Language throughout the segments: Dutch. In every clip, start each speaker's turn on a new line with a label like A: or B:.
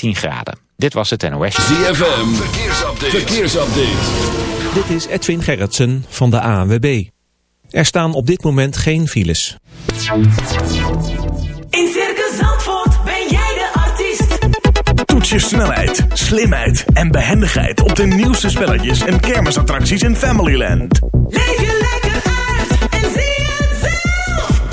A: 14 graden. Dit was het NOS.
B: ZFM, verkeersupdate. verkeersupdate.
C: Dit is Edwin Gerritsen van de ANWB. Er staan op dit moment geen files.
D: In Circus Zandvoort ben jij de artiest.
E: Toets je snelheid, slimheid en behendigheid op de nieuwste spelletjes en kermisattracties in Familyland.
D: Leef je lekker uit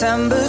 F: December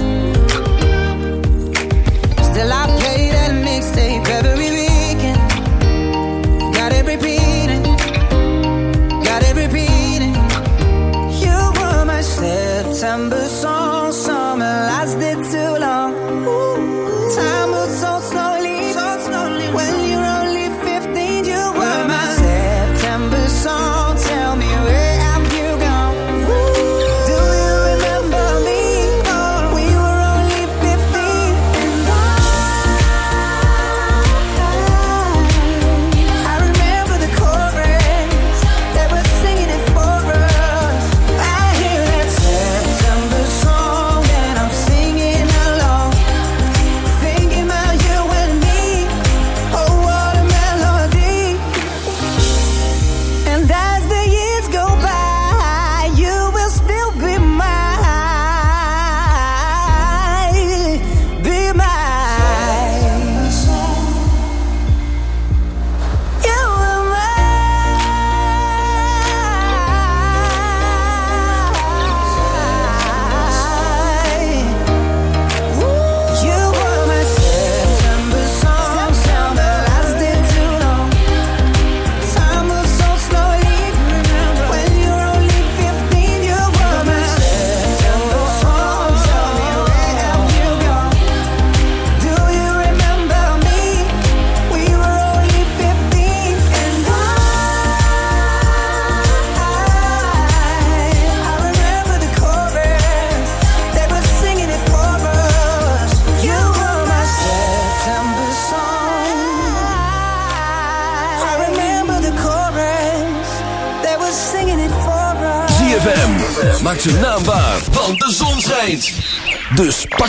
F: December song.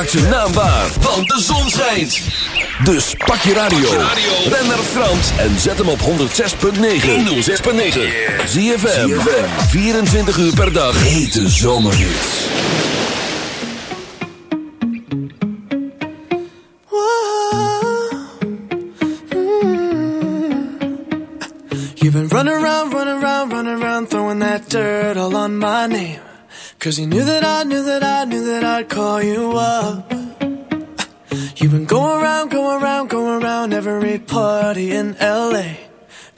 G: Maak zijn naam waar, want de zon schijnt. Dus pak je radio. Ben naar Frans en zet hem op 106.9. 106.9. Zie je 24 uur per dag. Hete zomerhits.
B: You've been running around, running around, running around, throwing that dirt all on my name. Cause you knew that I knew that I knew that I'd call you up.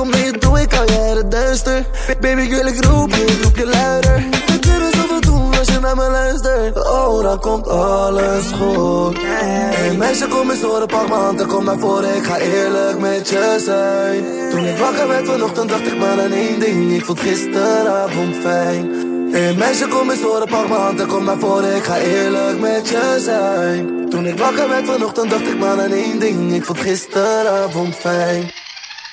H: Kom mee, doe ik al jaren duister. Baby, ik wil ik roep je, ik roep je luider. We kunnen zoveel doen als je naar me luistert. Oh, dan komt alles goed. Hey meisje, kom eens horen, pak m'n hand en kom naar voren. Ik ga eerlijk met je zijn. Toen ik wakker werd vanochtend, dacht ik maar aan één ding. Ik vond gisteravond fijn. Hey meisje, kom eens horen, pak m'n hand en kom naar voren. Ik ga eerlijk met je zijn. Toen ik wakker werd vanochtend, dacht ik maar aan één ding. Ik vond gisteravond fijn.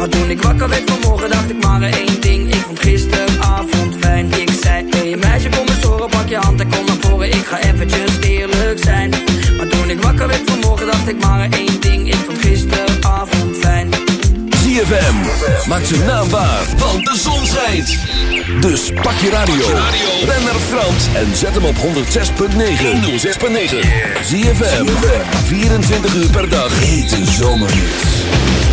I: Maar toen ik wakker werd vanmorgen, dacht ik maar één ding. Ik vond gisteravond fijn. Ik zei, hey meisje, kom eens horen, pak je hand en kom naar voren. Ik ga eventjes eerlijk zijn. Maar toen ik wakker werd vanmorgen, dacht ik maar één ding. Ik vond gisteravond fijn.
G: ZFM, maak zijn naam waar, want de zon schijnt. Dus pak je radio, ren naar Frans en zet hem op 106.9. 106.9. ZFM, 24 uur per dag. Hete zomerhits.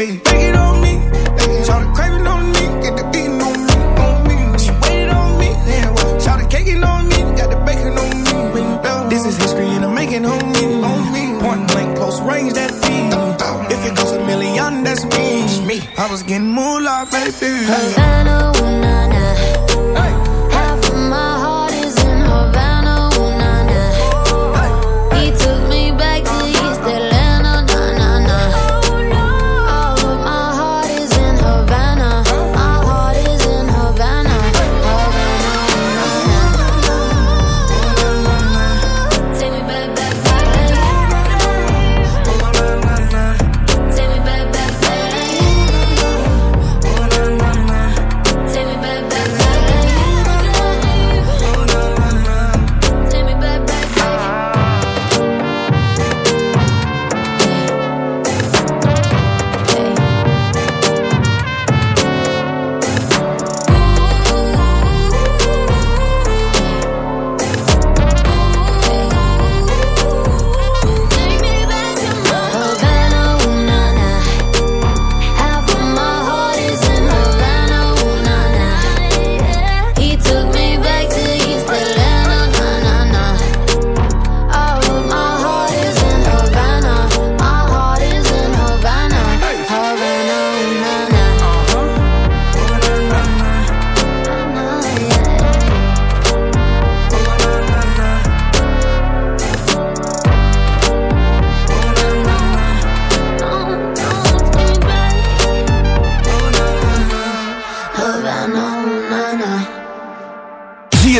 J: ayy. It on me, ayy. Shout on me, get the beating on me, on me. She waited on me, yeah. Well, on me, got the bacon on me. This is history and I'm making homie, on me. Point blank, close range, that feed. If it goes a million, that's me. I was getting moolah, baby.
K: Hey.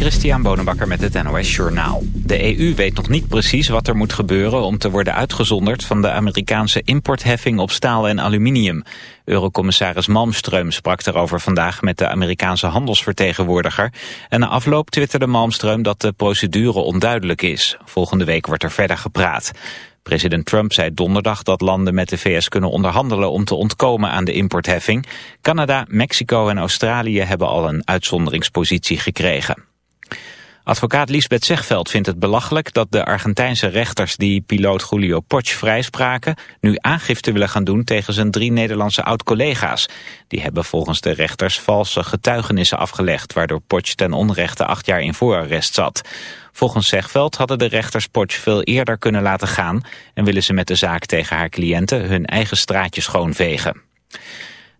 A: Christian Bonenbakker met het NOS Journaal. De EU weet nog niet precies wat er moet gebeuren om te worden uitgezonderd van de Amerikaanse importheffing op staal en aluminium. Eurocommissaris Malmström sprak daarover vandaag met de Amerikaanse handelsvertegenwoordiger. En na afloop twitterde Malmström dat de procedure onduidelijk is. Volgende week wordt er verder gepraat. President Trump zei donderdag dat landen met de VS kunnen onderhandelen om te ontkomen aan de importheffing. Canada, Mexico en Australië hebben al een uitzonderingspositie gekregen. Advocaat Lisbeth Zegveld vindt het belachelijk dat de Argentijnse rechters die piloot Julio Poch vrijspraken nu aangifte willen gaan doen tegen zijn drie Nederlandse oud-collega's. Die hebben volgens de rechters valse getuigenissen afgelegd waardoor Poch ten onrechte acht jaar in voorarrest zat. Volgens Zegveld hadden de rechters Poch veel eerder kunnen laten gaan en willen ze met de zaak tegen haar cliënten hun eigen straatje schoonvegen.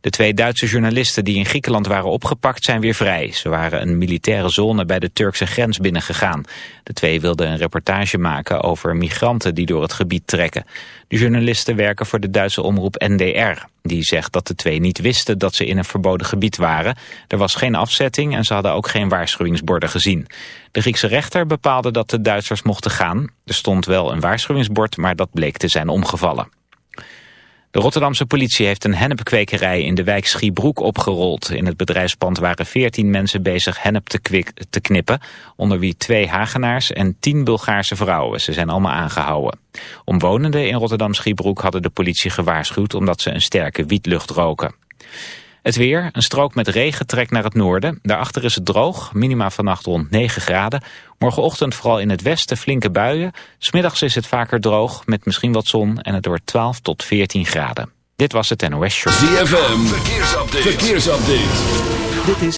A: De twee Duitse journalisten die in Griekenland waren opgepakt zijn weer vrij. Ze waren een militaire zone bij de Turkse grens binnengegaan. De twee wilden een reportage maken over migranten die door het gebied trekken. De journalisten werken voor de Duitse omroep NDR. Die zegt dat de twee niet wisten dat ze in een verboden gebied waren. Er was geen afzetting en ze hadden ook geen waarschuwingsborden gezien. De Griekse rechter bepaalde dat de Duitsers mochten gaan. Er stond wel een waarschuwingsbord, maar dat bleek te zijn omgevallen. De Rotterdamse politie heeft een hennepkwekerij in de wijk Schiebroek opgerold. In het bedrijfspand waren 14 mensen bezig hennep te, knippen, onder wie twee Hagenaars en 10 Bulgaarse vrouwen. Ze zijn allemaal aangehouden. Omwonenden in Rotterdam Schiebroek hadden de politie gewaarschuwd omdat ze een sterke wietlucht roken. Het weer, een strook met regen trekt naar het noorden. Daarachter is het droog, minima vannacht rond 9 graden. Morgenochtend vooral in het westen flinke buien. Smiddags is het vaker droog, met misschien wat zon en het wordt 12 tot 14 graden. Dit was het NOS Show.
G: ZFM, verkeersupdate. verkeersupdate.
C: Dit is